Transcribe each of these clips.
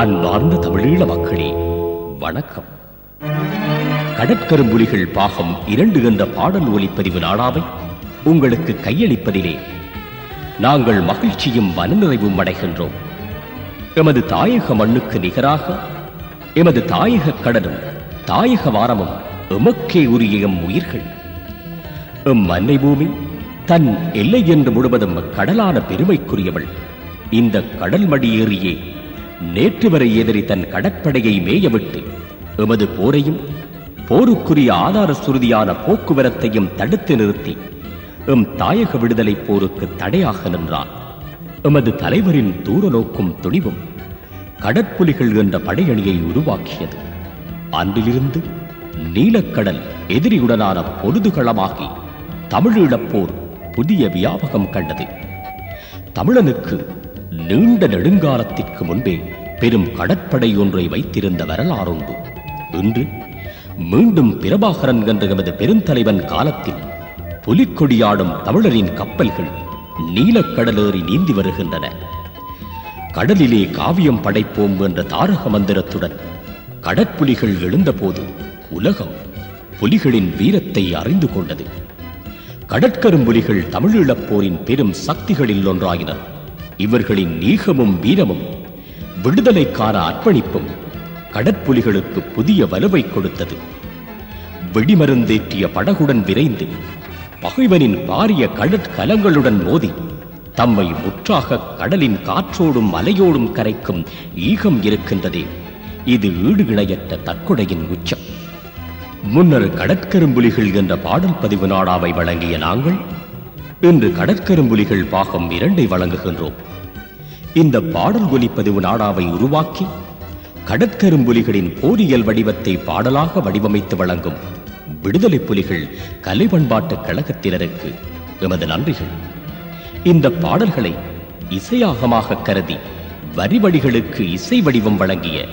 அன்பார்ந்த தமிழீழ மக்களே வணக்கம். கடற்கரும்புலிகள் பாகம் இரண்டு என்ற பாடல் ஒலிப்பதிவு நாடாவை உங்களுக்கு கையளிப்பதிலே நாங்கள் மகிழ்ச்சியும் மனநிறைவும் அடைகின்றோம். எமது தாயக மண்ணுக்கு நிகராக எமது தாயக கடலும் தாயக வாரமும் எமக்கே உரிய எம் உயிர்கள். எம் மன்னை பூமி தன் எல்லை என்று முழுவதும் கடலான பெருமைக்குரியவள். இந்த கடல் மடியேறியே நேற்று வரை எதிரி தன் கடற்படையை மேயவிட்டு எமது போரையும் போருக்குரிய ஆதார சுருதியான போக்குவரத்தையும் தடுத்து நிறுத்தி எம் தாயக விடுதலை போருக்கு தடையாக நின்றான். எமது தலைவரின் தூர நோக்கும் துணிவும் கடற்புலிகள் என்ற படையணியை உருவாக்கியது. அன்றிலிருந்து நீலக்கடல் எதிரியுடனான பொழுதுகளமாகி தமிழீழப்போர் புதிய வியாபகம் கண்டது. தமிழனுக்கு நீண்ட நெடுங்காலத்திற்கு முன்பே பெரும் கடற்படை ஒன்றை வைத்திருந்த வரலாறுண்டு. இன்று மீண்டும் பிரபாகரன் என்ற எமது பெருந்தலைவன் காலத்தில் புலிக்கொடியாடும் தமிழரின் கப்பல்கள் நீலக்கடலேறி நீந்தி வருகின்றன. கடலிலே காவியம் படைப்போம் என்ற தாரக மந்திரத்துடன் கடற்புலிகள் எழுந்தபோது உலகம் புலிகளின் வீரத்தை அறிந்து கொண்டது. கடற்கரும்புலிகள் தமிழீழப் போரின் பெரும் சக்திகளில் ஒன்றாயினர் இவர்களின் நீகமும் வீரமும் விடுதலைக்கார அர்ப்பணிப்பும் கடற்புலிகளுக்கு புதிய வலுவை கொடுத்தது. வெடிமருந்தேற்றிய படகுடன் விரைந்து பகைவனின் பாரிய கடற்கலங்களுடன் மோதி தம்மை முற்றாக கடலின் காற்றோடும் அலையோடும் கரைக்கும் ஈகம் இருக்கின்றதே. இது ஈடு இணையற்ற தற்கொடையின் உச்சம். முன்னர் கடற்கரும்புலிகள் என்ற பாடல் பதிவு நாடாவை வழங்கிய நாங்கள் இன்று கடற்கரும்புலிகள் பாகம் இரண்டை வழங்குகின்றோம். இந்த பாடல் ஒலிப்பதிவு நாடாவை உருவாக்கி கடற்கரும்புலிகளின் போரியல் வடிவத்தை பாடலாக வடிவமைத்து வழங்கும் விடுதலை புலிகள் கலை பண்பாட்டு கழகத்தினருக்கு எமது நன்றிகள். இந்த பாடல்களை இசையாகமாக கருதி வரிவடிகளுக்கு இசை வடிவம் வழங்கிய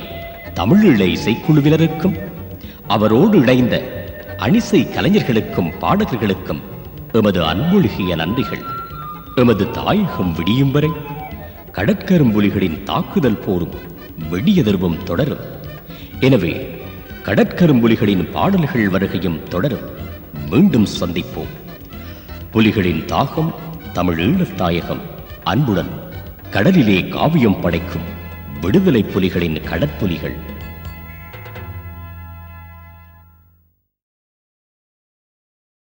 தமிழீழ இசைக்குழுவினருக்கும் அவரோடு இணைந்த அணிசை கலைஞர்களுக்கும் பாடகர்களுக்கும் எமது அன்பொழுகிய நன்றிகள். எமது தாயகம் விடியும் வரை கடற்கரும்புலிகளின் தாக்குதல் போரும் வெடியெதிர்வும் தொடரும். எனவே கடற்கரும்புலிகளின் பாடல்கள் வருகையும் தொடரும். மீண்டும் சந்திப்போம். புலிகளின் தாகம் தமிழீழத் தாயகம் அன்புடன் கடலிலே காவியம் படைக்கும் விடுதலை புலிகளின் கடற்புலிகள்.